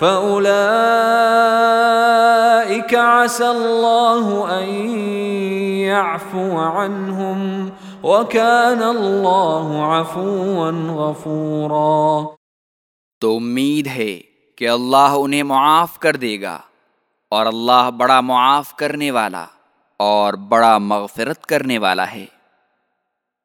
فَأُولَئِكَ عَسَى اللَّهُ أَن يَعْفُوَ عَنْهُمْ وَكَانَ اللَّهُ عَفُوًا غَفُورًا تو امید ہے کہ اللہ انہیں معاف کر دے گا اور اللہ بڑا معاف کرنے والا اور بڑا مغفرت کرنے والا ہے۔